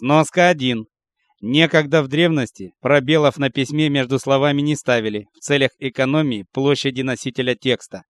Сноска 1. Некогда в древности пробелов на письме между словами не ставили в целях экономии площади носителя текста.